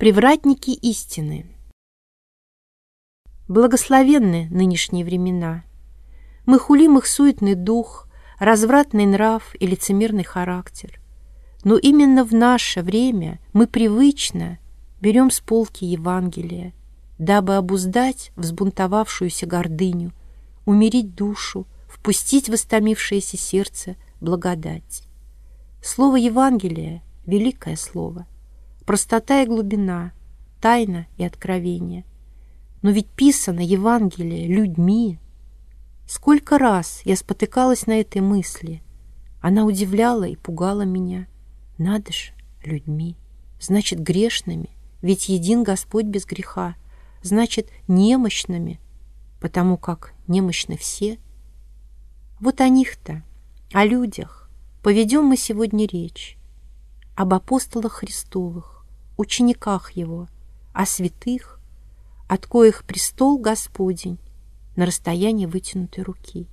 Привратники истины. Благословенны нынешние времена. Мы хулим их суетный дух, развратный нрав и лицемерный характер. Но именно в наше время мы привычно берем с полки Евангелия, дабы обуздать взбунтовавшуюся гордыню, умерить душу, впустить в истомившееся сердце благодать. Слово Евангелия — великое слово — простота и глубина, тайна и откровение. Но ведь писано Евангелие людьми. Сколько раз я спотыкалась на этой мысли. Она удивляла и пугала меня. Надо же, людьми. Значит, грешными, ведь един Господь без греха. Значит, немощными, потому как немощны все. Вот о них-то, о людях, поведем мы сегодня речь, об апостолах Христовых, учениках его, о святых, от коих престол Господень на расстоянии вытянутой руки.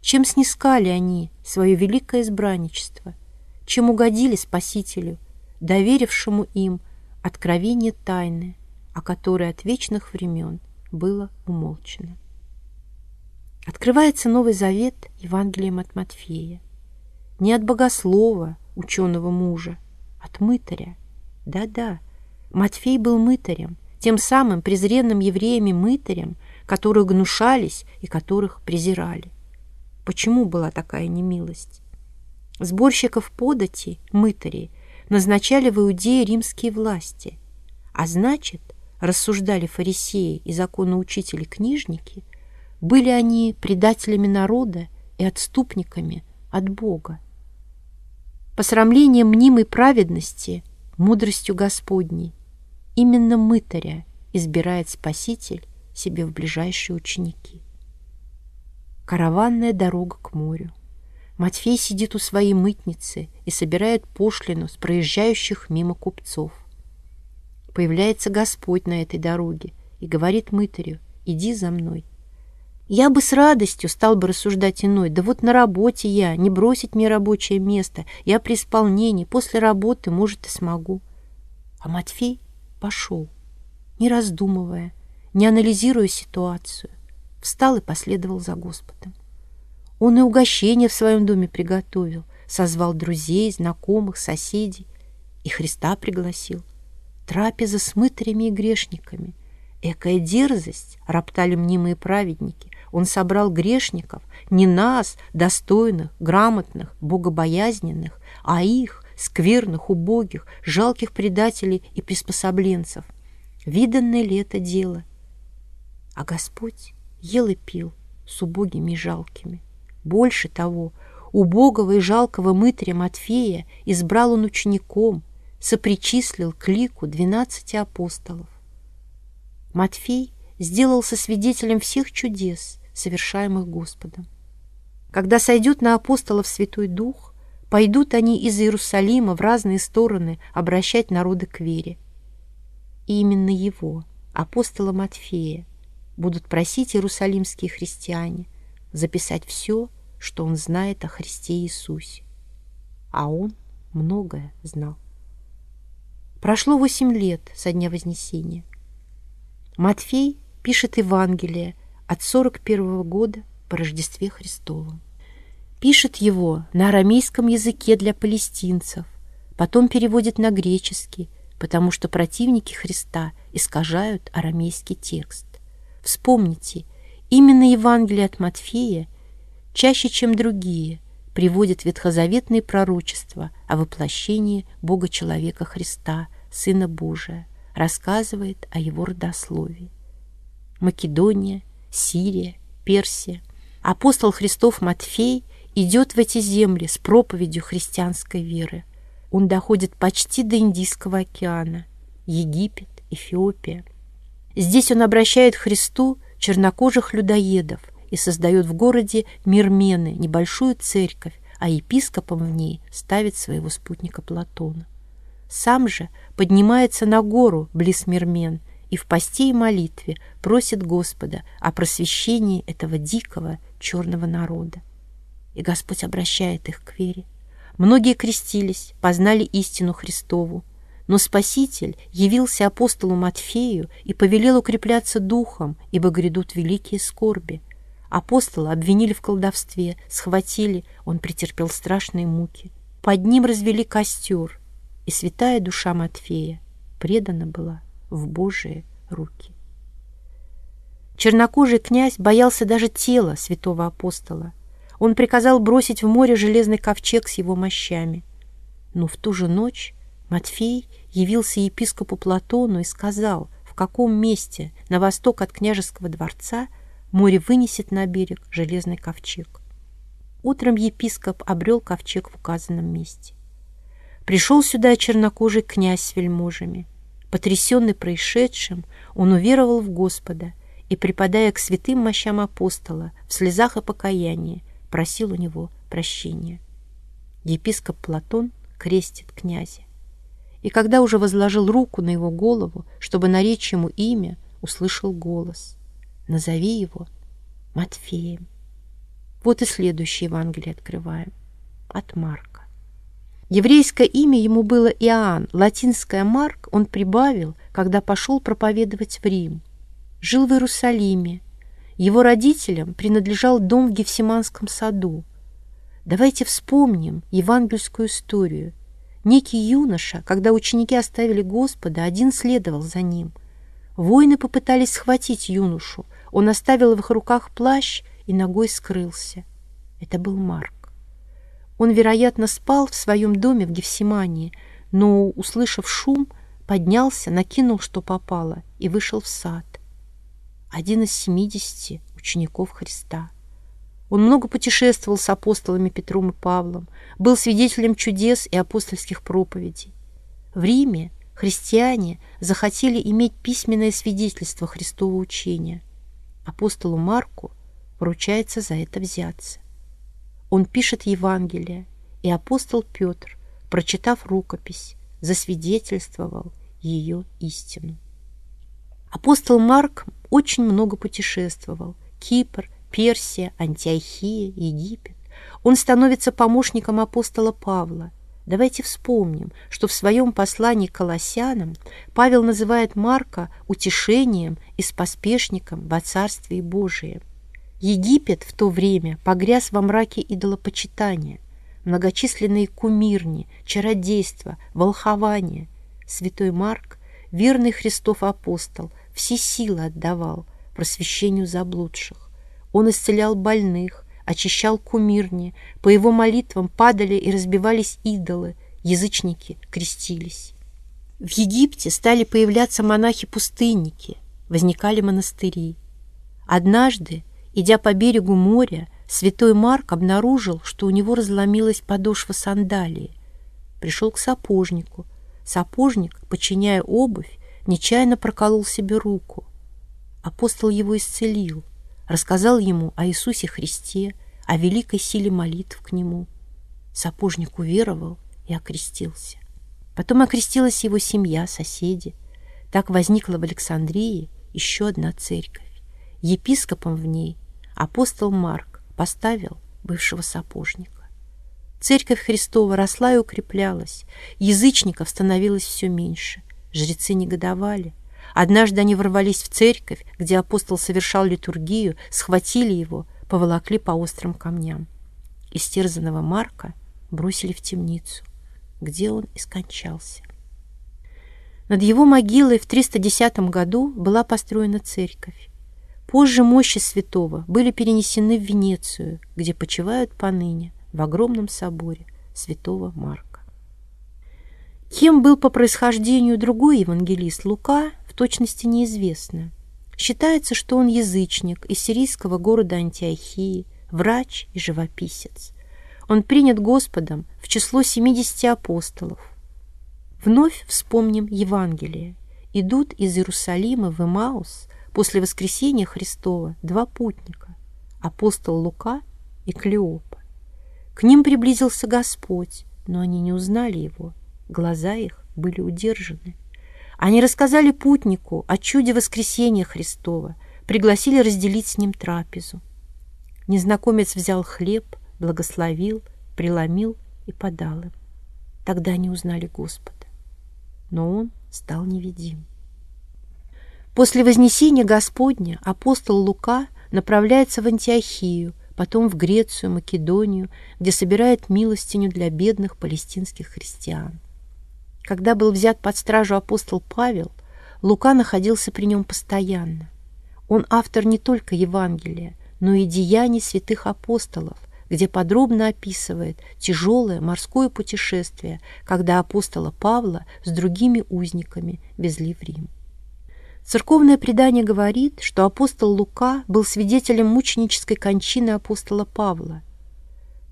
Чем снискали они свое великое избранничество, чем угодили Спасителю, доверившему им откровение тайны, о которой от вечных времен было умолчено. Открывается Новый Завет Евангелием от Матфея. Не от богослова, ученого мужа, от мытаря, да-да, Матфей был мытарем, тем самым презренным евреями мытарем, которых гнушались и которых презирали. Почему была такая немилость? Сборщиков подати, мытарей, назначали в Иудее римские власти, а значит, рассуждали фарисеи и законоучители-книжники, были они предателями народа и отступниками от Бога. Посрамление мнимой праведности – мудростью Господней. Именно мытаря избирает Спаситель себе в ближайшие ученики. Караванная дорога к морю. Матфей сидит у своей мытницы и собирает пошлину с проезжающих мимо купцов. Появляется Господь на этой дороге и говорит мытарю, иди за мной. Я бы с радостью стал бы рассуждать иной, да вот на работе я, не бросить мне рабочее место, я при исполнении, после работы, может, и смогу. А Матфей пошел, не раздумывая, не анализируя ситуацию, встал и последовал за Господом. Он и угощение в своем доме приготовил, созвал друзей, знакомых, соседей и Христа пригласил. Трапеза с мытарями и грешниками. Экая дерзость, роптали мнимые праведники. Он собрал грешников, не нас, достойных, грамотных, богобоязненных, а их, скверных, убогих, жалких предателей и приспособленцев. Виданное ли это дело? А Господь ел и пил с убогими и жалкими. Больше того, убогого и жалкого мытаря Матфея избрал он учеником, сопричислил к лику двенадцати апостолов. Матфей сделался свидетелем всех чудес, совершаемых Господом. Когда сойдет на апостолов Святой Дух, пойдут они из Иерусалима в разные стороны обращать народы к вере. И именно его, апостола Матфея, будут просить иерусалимские христиане записать все, что он знает о Христе Иисусе. А он многое знал. Прошло восемь лет со дня Вознесения. Матфей пишет Евангелие от 41 года по Рождестве Христовом. Пишет его на арамейском языке для палестинцев, потом переводит на греческий, потому что противники Христа искажают арамейский текст. Вспомните, именно Евангелие от Матфея чаще, чем другие, приводит ветхозаветные пророчества о воплощении Бога-человека Христа, Сына Божия, рассказывает о его родословии. Македония, Сирия, Персия. Апостол Христов Матфей идет в эти земли с проповедью христианской веры. Он доходит почти до Индийского океана, Египет, Эфиопия. Здесь он обращает к Христу чернокожих людоедов и создает в городе Мирмены небольшую церковь, а епископом в ней ставит своего спутника Платона. Сам же поднимается на гору близ Мирмен и в посте и молитве просит Господа о просвещении этого дикого черного народа. И Господь обращает их к вере. Многие крестились, познали истину Христову, Но Спаситель явился апостолу Матфею и повелел укрепляться духом, ибо грядут великие скорби. Апостола обвинили в колдовстве, схватили, он претерпел страшные муки. Под ним развели костер, и святая душа Матфея предана была в Божие руки. Чернокожий князь боялся даже тела святого апостола. Он приказал бросить в море железный ковчег с его мощами. Но в ту же ночь Матфей явился епископу Платону и сказал, в каком месте на восток от княжеского дворца море вынесет на берег железный ковчег. Утром епископ обрел ковчег в указанном месте. Пришел сюда чернокожий князь с вельможами. Потрясенный происшедшим, он уверовал в Господа и, припадая к святым мощам апостола, в слезах и покаянии, просил у него прощения. Епископ Платон крестит князя и когда уже возложил руку на его голову, чтобы наречь ему имя, услышал голос. «Назови его Матфеем». Вот и следующее Евангелие открываем. От Марка. Еврейское имя ему было Иоанн, латинское Марк он прибавил, когда пошел проповедовать в Рим. Жил в Иерусалиме. Его родителям принадлежал дом в Гефсиманском саду. Давайте вспомним евангельскую историю – Некий юноша, когда ученики оставили Господа, один следовал за ним. Воины попытались схватить юношу. Он оставил в их руках плащ и ногой скрылся. Это был Марк. Он, вероятно, спал в своем доме в Гефсимании, но, услышав шум, поднялся, накинул, что попало, и вышел в сад. Один из семидесяти учеников Христа. Он много путешествовал с апостолами Петром и Павлом, был свидетелем чудес и апостольских проповедей. В Риме христиане захотели иметь письменное свидетельство Христового учения. Апостолу Марку поручается за это взяться. Он пишет Евангелие, и апостол Петр, прочитав рукопись, засвидетельствовал ее истину. Апостол Марк очень много путешествовал. Кипр, Персия, Антиохия, Египет. Он становится помощником апостола Павла. Давайте вспомним, что в своем послании к Колоссянам Павел называет Марка утешением и споспешником во Царстве Божием. Египет в то время погряз во мраке идолопочитания, многочисленные кумирни, чародейства, волхования. Святой Марк, верный Христов апостол, все силы отдавал просвещению заблудших. Он исцелял больных, очищал кумирни, по его молитвам падали и разбивались идолы, язычники крестились. В Египте стали появляться монахи-пустынники, возникали монастыри. Однажды, идя по берегу моря, святой Марк обнаружил, что у него разломилась подошва сандалии. Пришел к сапожнику. Сапожник, подчиняя обувь, нечаянно проколол себе руку. Апостол его исцелил — рассказал ему о Иисусе Христе, о великой силе молитв к Нему. Сапожник уверовал и окрестился. Потом окрестилась его семья, соседи. Так возникла в Александрии еще одна церковь. Епископом в ней апостол Марк поставил бывшего сапожника. Церковь Христова росла и укреплялась, язычников становилось все меньше, жрецы негодовали – Однажды они ворвались в церковь, где апостол совершал литургию, схватили его, поволокли по острым камням. Истерзанного Марка бросили в темницу, где он и скончался. Над его могилой в 310 году была построена церковь. Позже мощи святого были перенесены в Венецию, где почивают поныне в огромном соборе святого Марка. Кем был по происхождению другой евангелист Лука, точности неизвестно. Считается, что он язычник из сирийского города Антиохии, врач и живописец. Он принят Господом в число 70 апостолов. Вновь вспомним Евангелие. Идут из Иерусалима в Имаус после воскресения Христова два путника – апостол Лука и Клеопа. К ним приблизился Господь, но они не узнали его, глаза их были удержаны. Они рассказали путнику о чуде воскресения Христова, пригласили разделить с ним трапезу. Незнакомец взял хлеб, благословил, преломил и подал им. Тогда они узнали Господа. но он стал невидим. После Вознесения Господня апостол Лука направляется в Антиохию, потом в Грецию, Македонию, где собирает милостиню для бедных палестинских христиан. Когда был взят под стражу апостол Павел, Лука находился при нем постоянно. Он автор не только Евангелия, но и деяний святых апостолов, где подробно описывает тяжелое морское путешествие, когда апостола Павла с другими узниками везли в Рим. Церковное предание говорит, что апостол Лука был свидетелем мученической кончины апостола Павла.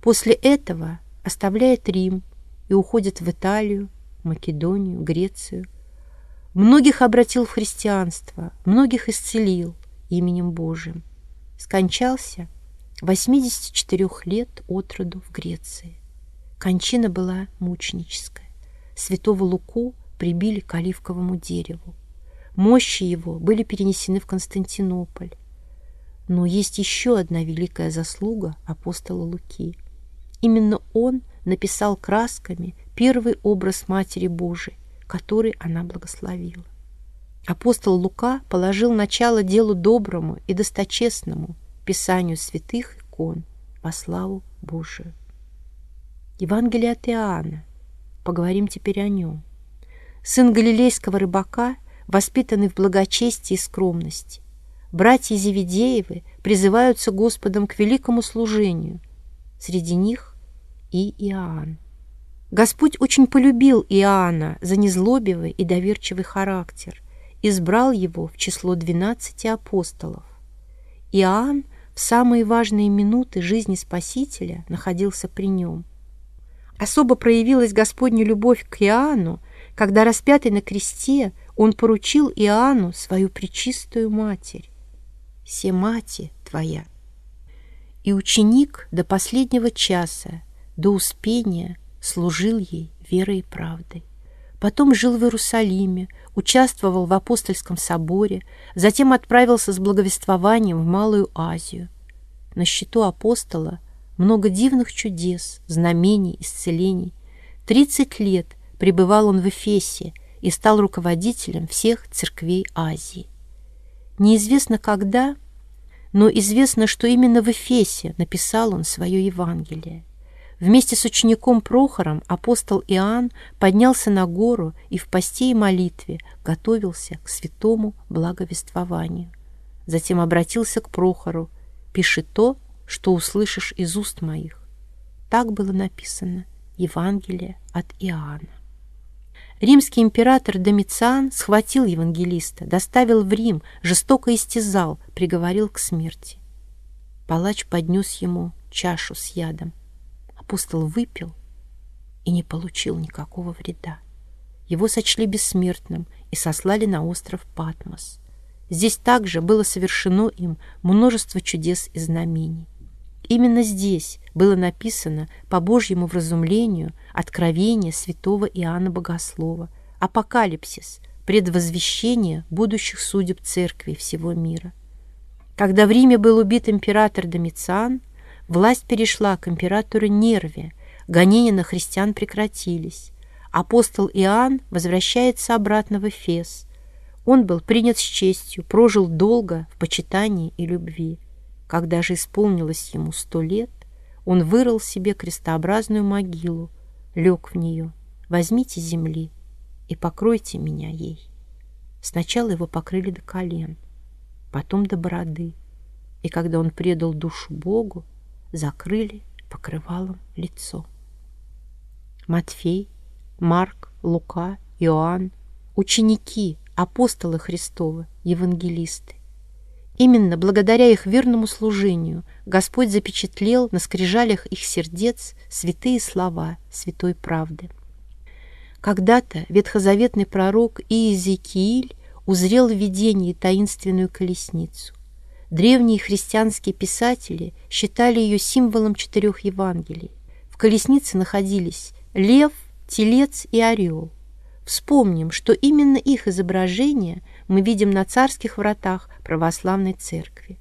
После этого оставляет Рим и уходит в Италию, Македонию, Грецию. Многих обратил в христианство, многих исцелил именем Божиим. Скончался 84 лет от роду в Греции. Кончина была мученическая. Святого Луку прибили к оливковому дереву. Мощи его были перенесены в Константинополь. Но есть еще одна великая заслуга апостола Луки. Именно он написал красками первый образ Матери Божией, который она благословила. Апостол Лука положил начало делу доброму и досточестному, писанию святых икон во славу Божию. Евангелие от Иоанна. Поговорим теперь о нем. Сын галилейского рыбака – воспитанный в благочестии и скромности. Братья Зеведеевы призываются Господом к великому служению. Среди них и Иоанн. Господь очень полюбил Иоанна за незлобивый и доверчивый характер, избрал его в число двенадцати апостолов. Иоанн в самые важные минуты жизни Спасителя находился при нем. Особо проявилась Господня любовь к Иоанну, когда распятый на кресте он поручил Иоанну свою пречистую матерь. «Се мати твоя». И ученик до последнего часа, до успения, служил ей верой и правдой. Потом жил в Иерусалиме, участвовал в апостольском соборе, затем отправился с благовествованием в Малую Азию. На счету апостола много дивных чудес, знамений, исцелений. Тридцать лет пребывал он в Эфесе, и стал руководителем всех церквей Азии. Неизвестно когда, но известно, что именно в Эфесе написал он свое Евангелие. Вместе с учеником Прохором апостол Иоанн поднялся на гору и в посте и молитве готовился к святому благовествованию. Затем обратился к Прохору «Пиши то, что услышишь из уст моих». Так было написано Евангелие от Иоанна. Римский император Домициан схватил евангелиста, доставил в Рим, жестоко истязал, приговорил к смерти. Палач поднес ему чашу с ядом. Апостол выпил и не получил никакого вреда. Его сочли бессмертным и сослали на остров Патмос. Здесь также было совершено им множество чудес и знамений. Именно здесь было написано по Божьему вразумлению откровение святого Иоанна Богослова, апокалипсис, предвозвещение будущих судеб церкви всего мира. Когда в Риме был убит император Домициан, власть перешла к императору Нерве, гонения на христиан прекратились. Апостол Иоанн возвращается обратно в Эфес. Он был принят с честью, прожил долго в почитании и любви. Когда же исполнилось ему сто лет, он вырыл себе крестообразную могилу, лег в нее. Возьмите земли и покройте меня ей. Сначала его покрыли до колен, потом до бороды, и когда он предал душу Богу, закрыли покрывалом лицо. Матфей, Марк, Лука, Иоанн, ученики, апостолы Христовы, евангелисты. Именно благодаря их верному служению Господь запечатлел на скрижалях их сердец святые слова святой правды. Когда-то ветхозаветный пророк Иезекииль узрел в видении таинственную колесницу. Древние христианские писатели считали ее символом четырех Евангелий. В колеснице находились лев, телец и орел. Вспомним, что именно их изображение мы видим на царских вратах православной церкви.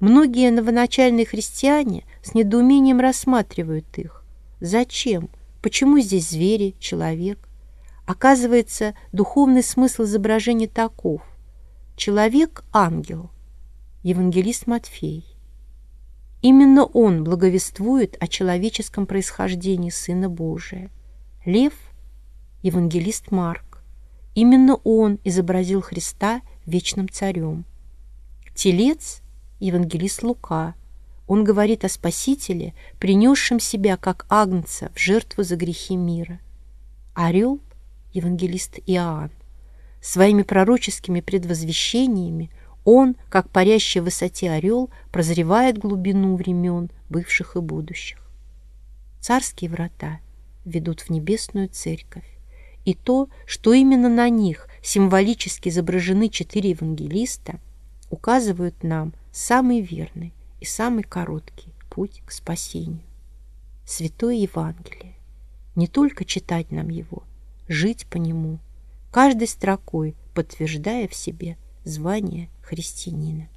Многие новоначальные христиане с недоумением рассматривают их. Зачем? Почему здесь звери, человек? Оказывается, духовный смысл изображения таков. Человек – ангел, евангелист Матфей. Именно он благовествует о человеческом происхождении Сына Божия. Лев – евангелист Марк. Именно он изобразил Христа вечным царем. Телец – евангелист Лука. Он говорит о Спасителе, принесшем себя как агнца в жертву за грехи мира. Орел – евангелист Иоанн. Своими пророческими предвозвещениями он, как парящий в высоте орел, прозревает глубину времен, бывших и будущих. Царские врата ведут в небесную церковь, и то, что именно на них символически изображены четыре евангелиста, указывают нам самый верный и самый короткий путь к спасению. Святое Евангелие. Не только читать нам его, жить по нему, каждой строкой подтверждая в себе звание христианина.